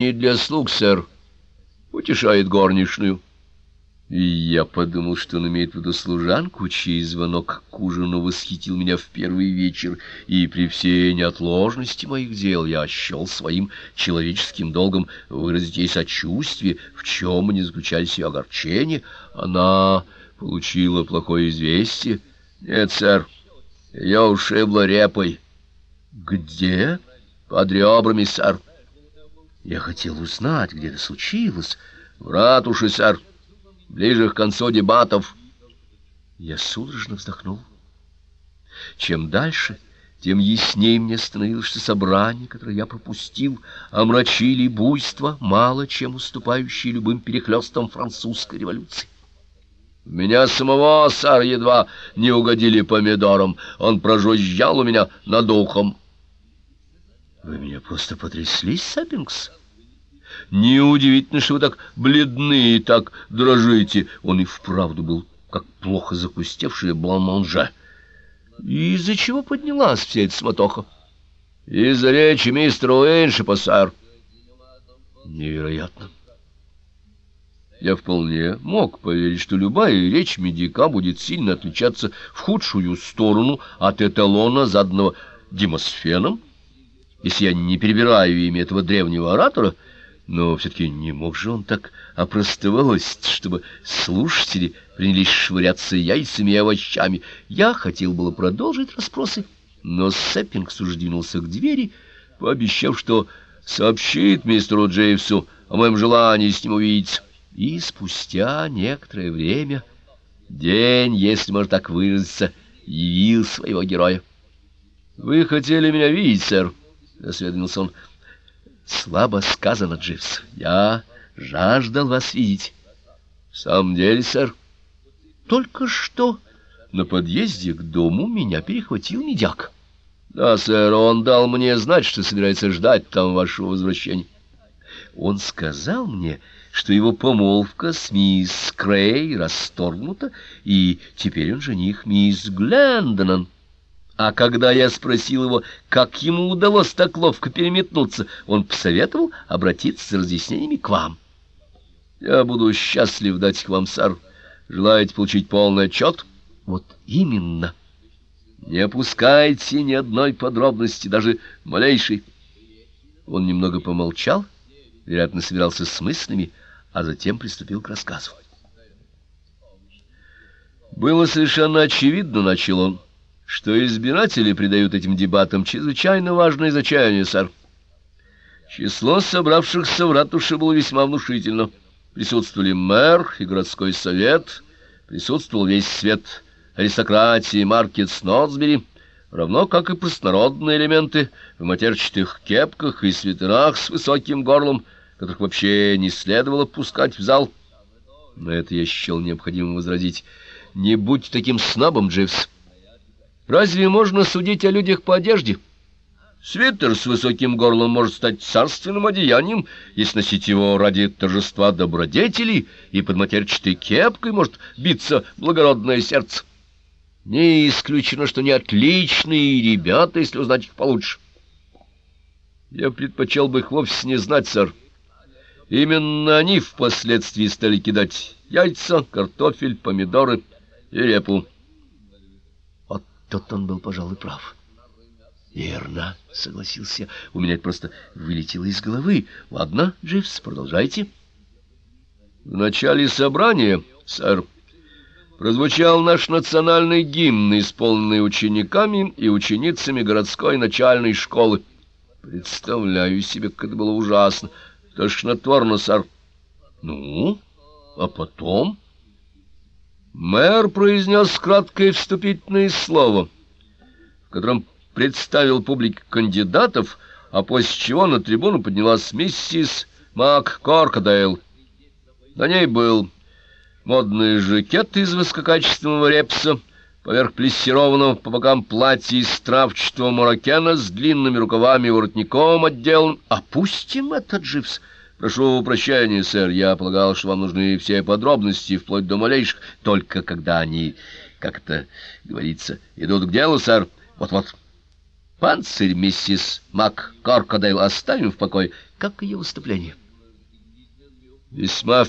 не для слуг, сэр. Утешает горничную. И я подумал, что он имеет в виду служанку, чей звонок к ужину восхитил меня в первый вечер, и при всей неотложности моих дел я счел своим человеческим долгом выразить ей сочувствие, в чем не заключались ее огорчения. Она получила плохое известие. Нет, сэр, ее ушибло репой. Где? Под ребрами, сэр. Я хотел узнать, где это случилось. В ратуше, сэр ближе к концу дебатов. Я судорожно вздохнул. Чем дальше, тем яснее мне становилось, что собрание, которое я пропустил, омрачили буйство, мало чем уступающие любым перехлёстам французской революции. Меня самого, сэр, едва не угодили помидором. Он прожужжал у меня над ухом. Меня просто потрясли, Саппингс. Неудивительно, что вы так бледны и так дрожите. Он и вправду был как плохо закустевший бланманже. Из-за чего поднялась вся эта сматоха? Из-за речи мистера Уэйншипа, сэр. Невероятно. Я вполне мог поверить, что любая речь медика будет сильно отличаться в худшую сторону от эталона, заданного Демосфеном. Если я не перебираю имя этого древнего оратора — но все-таки не мог же он так опростоволосить, чтобы слушатели принялись швыряться яйцами и овощами. Я хотел было продолжить расспросы, но Сэппингс уже двинулся к двери, пообещав, что сообщит мистеру Джейвсу о моем желании с ним увидеться. И спустя некоторое время день, если можно так выразиться, явил своего героя. — Вы хотели меня видеть, сэр? — осведомился он. Слабо сказано, Дживс. Я жаждал вас видеть. В самом деле, сэр, только что на подъезде к дому меня перехватил медяк. Да, сэр, он дал мне знать, что собирается ждать там вашего возвращения. Он сказал мне, что его помолвка с мисс Крей расторгнута, и теперь он жених мисс Глендонон. А когда я спросил его, как ему удалось так ловко переметнуться, он посоветовал обратиться с разъяснениями к вам. Я буду счастлив дать их вам, сэр. Желаете получить полный отчет? Вот именно. Не опускайте ни одной подробности, даже малейшей. Он немного помолчал, вероятно, собирался с мыслями, а затем приступил к рассказу. Было совершенно очевидно, начал он, что избиратели придают этим дебатам чрезвычайно важное значение, сэр. Число собравшихся в ратуше было весьма внушительно. Присутствовали мэр и городской совет, присутствовал весь свет аристократии Маркет Снотсбери, равно как и простонародные элементы в матерчатых кепках и свитерах с высоким горлом, которых вообще не следовало пускать в зал. На это я счел необходимым возразить. «Не будь таким снабом, Дживс!» Разве можно судить о людях по одежде? Свитер с высоким горлом может стать царственным одеянием, если носить его ради торжества добродетели, и под матерчатой кепкой может биться благородное сердце. Не исключено, что не отличные ребята, если узнать их получше. Я предпочел бы их вовсе не знать, сэр. Именно они впоследствии стали кидать яйца, картофель, помидоры и репу. Тот он был, пожалуй, прав. «Верно», — согласился У меня это просто вылетело из головы. «Ладно, Дживс, продолжайте». «В начале собрания, сэр, прозвучал наш национальный гимн, исполненный учениками и ученицами городской начальной школы. Представляю себе, как это было ужасно. Тошнотворно, сэр. Ну, а потом...» Мэр произнес краткое вступительное слово, в котором представил публике кандидатов, а после чего на трибуну поднялась миссис Мак Коркадейл. На ней был модный жакет из высококачественного репса, поверх плессированного по бокам платья из травчатого марокена с длинными рукавами и воротником отделан. «Опустим этот джипс!» Прошу прощения, сэр, я полагал, что вам нужны все подробности, вплоть до малейших, только когда они, как это говорится, идут к делу, сэр. Вот-вот. Панцирь миссис Мак Коркодайл оставим в покое, как ее выступление. Весьма